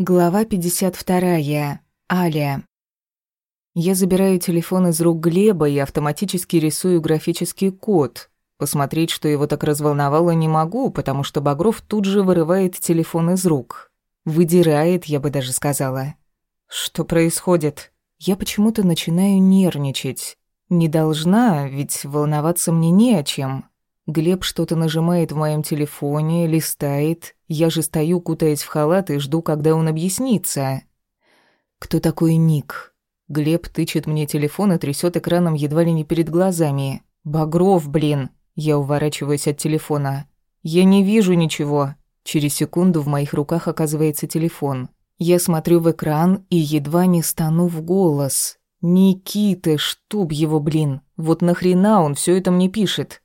Глава 52. Аля. Я забираю телефон из рук Глеба и автоматически рисую графический код. Посмотреть, что его так разволновало, не могу, потому что Багров тут же вырывает телефон из рук. Выдирает, я бы даже сказала. Что происходит? Я почему-то начинаю нервничать. Не должна, ведь волноваться мне не о чем. Глеб что-то нажимает в моем телефоне, листает. Я же стою, кутаясь в халат, и жду, когда он объяснится. Кто такой Ник? Глеб тычет мне телефон и трясет экраном едва ли не перед глазами. «Багров, блин!» Я уворачиваюсь от телефона. «Я не вижу ничего!» Через секунду в моих руках оказывается телефон. Я смотрю в экран и едва не стану в голос. «Никита, штуб его, блин! Вот нахрена он все это мне пишет?»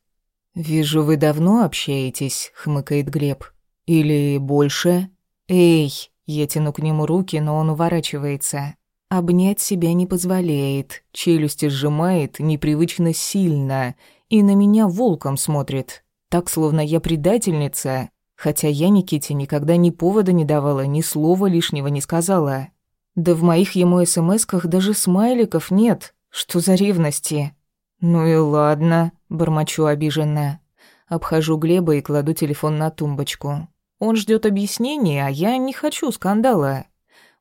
«Вижу, вы давно общаетесь», — хмыкает Глеб. «Или больше?» «Эй!» — я тяну к нему руки, но он уворачивается. Обнять себя не позволяет, челюсти сжимает непривычно сильно и на меня волком смотрит, так, словно я предательница, хотя я Никите никогда ни повода не давала, ни слова лишнего не сказала. Да в моих ему смсках даже смайликов нет, что за ревности. «Ну и ладно», — бормочу обиженно. Обхожу Глеба и кладу телефон на тумбочку. Он ждет объяснения, а я не хочу скандала.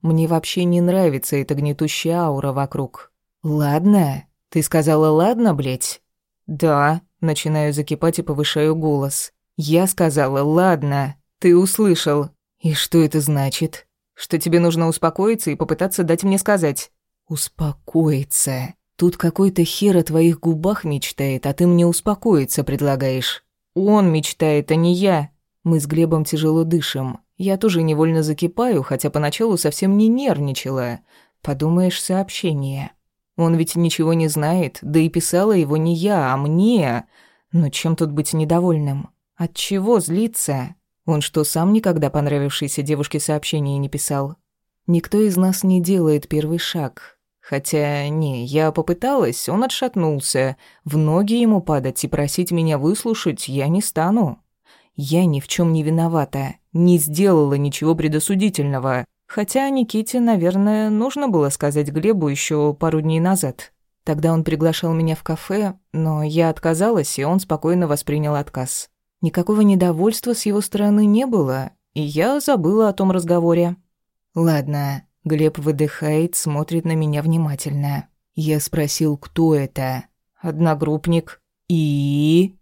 Мне вообще не нравится эта гнетущая аура вокруг. «Ладно? Ты сказала «ладно», блядь?» «Да», — начинаю закипать и повышаю голос. «Я сказала «ладно». Ты услышал. И что это значит? Что тебе нужно успокоиться и попытаться дать мне сказать?» «Успокоиться». Тут какой-то хер о твоих губах мечтает, а ты мне успокоиться предлагаешь. Он мечтает, а не я. Мы с Глебом тяжело дышим. Я тоже невольно закипаю, хотя поначалу совсем не нервничала. Подумаешь, сообщение. Он ведь ничего не знает, да и писала его не я, а мне. Но чем тут быть недовольным? От чего злиться? Он что, сам никогда понравившейся девушке сообщение не писал? Никто из нас не делает первый шаг. Хотя, не, я попыталась, он отшатнулся. В ноги ему падать и просить меня выслушать я не стану. Я ни в чем не виновата, не сделала ничего предосудительного. Хотя Никите, наверное, нужно было сказать Глебу еще пару дней назад. Тогда он приглашал меня в кафе, но я отказалась, и он спокойно воспринял отказ. Никакого недовольства с его стороны не было, и я забыла о том разговоре. Ладно, Глеб выдыхает, смотрит на меня внимательно. Я спросил, кто это. Одногруппник. И...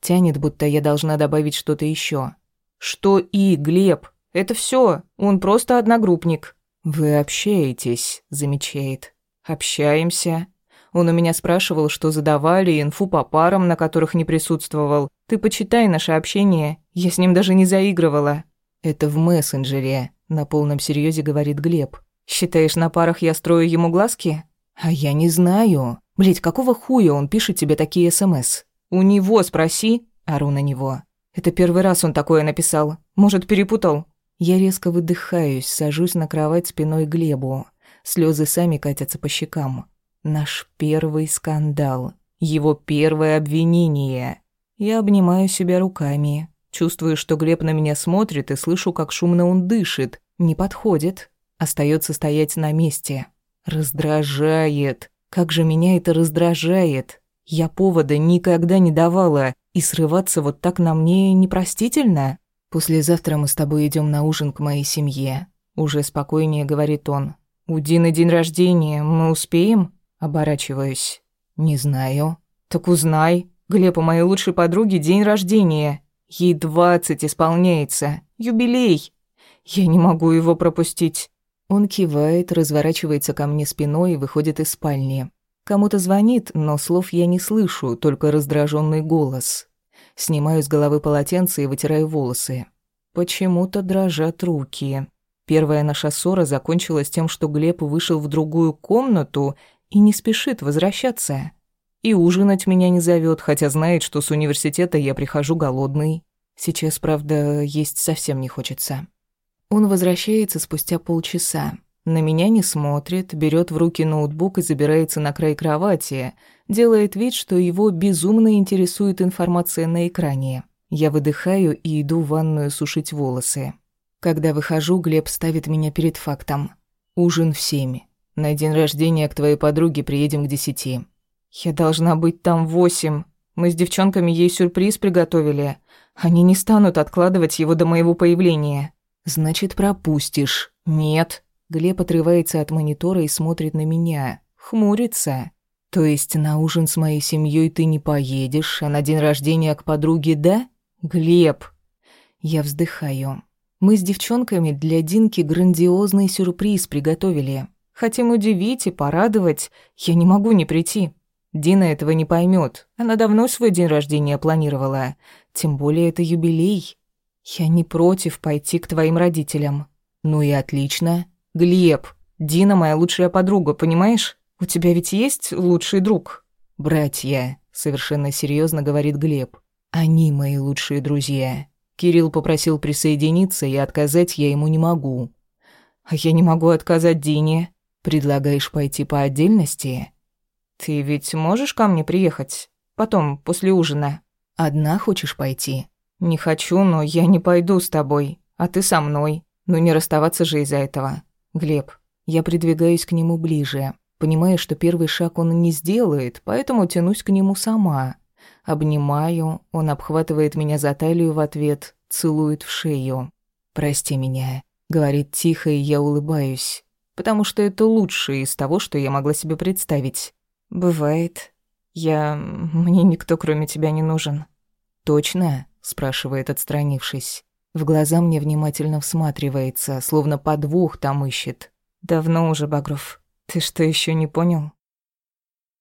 Тянет, будто я должна добавить что-то еще. Что и, Глеб? Это все. Он просто одногруппник. Вы общаетесь, замечает. Общаемся. Он у меня спрашивал, что задавали, инфу по парам, на которых не присутствовал. Ты почитай наше общение. Я с ним даже не заигрывала. Это в мессенджере. На полном серьезе говорит Глеб. Считаешь, на парах я строю ему глазки? А я не знаю. Блять, какого хуя он пишет тебе такие СМС? У него спроси, ору на него. Это первый раз он такое написал. Может, перепутал? Я резко выдыхаюсь, сажусь на кровать спиной Глебу. Слезы сами катятся по щекам. Наш первый скандал. Его первое обвинение. Я обнимаю себя руками. Чувствую, что Глеб на меня смотрит и слышу, как шумно он дышит. Не подходит. Остается стоять на месте. Раздражает. Как же меня это раздражает. Я повода никогда не давала, и срываться вот так на мне непростительно. Послезавтра мы с тобой идем на ужин к моей семье. Уже спокойнее говорит он. У Дины день рождения, мы успеем? Оборачиваюсь. Не знаю. Так узнай. Глеб, у моей лучшей подруги день рождения. Ей двадцать исполняется. Юбилей. Я не могу его пропустить. Он кивает, разворачивается ко мне спиной и выходит из спальни. Кому-то звонит, но слов я не слышу, только раздраженный голос. Снимаю с головы полотенце и вытираю волосы. Почему-то дрожат руки. Первая наша ссора закончилась тем, что Глеб вышел в другую комнату и не спешит возвращаться. И ужинать меня не зовет, хотя знает, что с университета я прихожу голодный. Сейчас, правда, есть совсем не хочется. Он возвращается спустя полчаса. На меня не смотрит, берет в руки ноутбук и забирается на край кровати, делает вид, что его безумно интересует информация на экране. Я выдыхаю и иду в ванную сушить волосы. Когда выхожу, Глеб ставит меня перед фактом. Ужин в семь. На день рождения к твоей подруге приедем к десяти. Я должна быть там восемь. Мы с девчонками ей сюрприз приготовили. Они не станут откладывать его до моего появления. Значит, пропустишь. Нет. Глеб отрывается от монитора и смотрит на меня. Хмурится. То есть на ужин с моей семьей ты не поедешь, а на день рождения к подруге, да? Глеб. Я вздыхаю. Мы с девчонками для Динки грандиозный сюрприз приготовили. Хотим удивить и порадовать. Я не могу не прийти. Дина этого не поймет. Она давно свой день рождения планировала. Тем более это юбилей. Я не против пойти к твоим родителям. Ну и отлично. Глеб, Дина моя лучшая подруга, понимаешь? У тебя ведь есть лучший друг? Братья, совершенно серьезно говорит Глеб. Они мои лучшие друзья. Кирилл попросил присоединиться, и отказать я ему не могу. А я не могу отказать Дине. Предлагаешь пойти по отдельности? Ты ведь можешь ко мне приехать? Потом, после ужина. Одна хочешь пойти? Не хочу, но я не пойду с тобой, а ты со мной. Ну не расставаться же из-за этого. Глеб, я придвигаюсь к нему ближе, понимая, что первый шаг он не сделает, поэтому тянусь к нему сама. Обнимаю, он обхватывает меня за талию в ответ, целует в шею. «Прости меня», — говорит тихо, и я улыбаюсь, потому что это лучшее из того, что я могла себе представить. «Бывает. Я... Мне никто, кроме тебя, не нужен». «Точно?» — спрашивает, отстранившись. В глаза мне внимательно всматривается, словно подвох там ищет. «Давно уже, Багров. Ты что, еще не понял?»